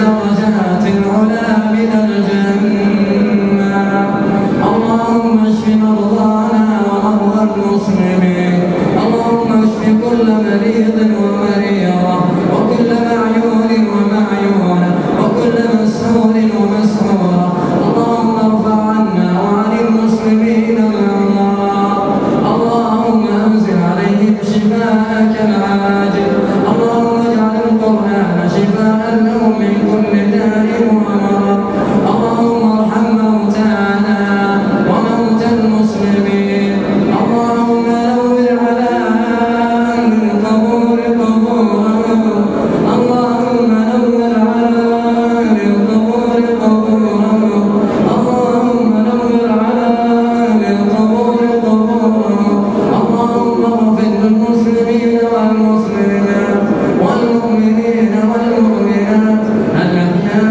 درجات العلا من الجنة. اللهم اشف مرضانا ومرضى المسلمين. اللهم اشف كل مريض ومريضة. وكل معيون ومعيونة. وكل مسحور ومسؤولة. اللهم ارفع عنا وعن المسلمين الأمراض اللهم أنزل عليهم شفاءك العاجل. من كل داء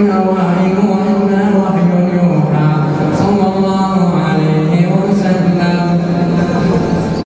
وهن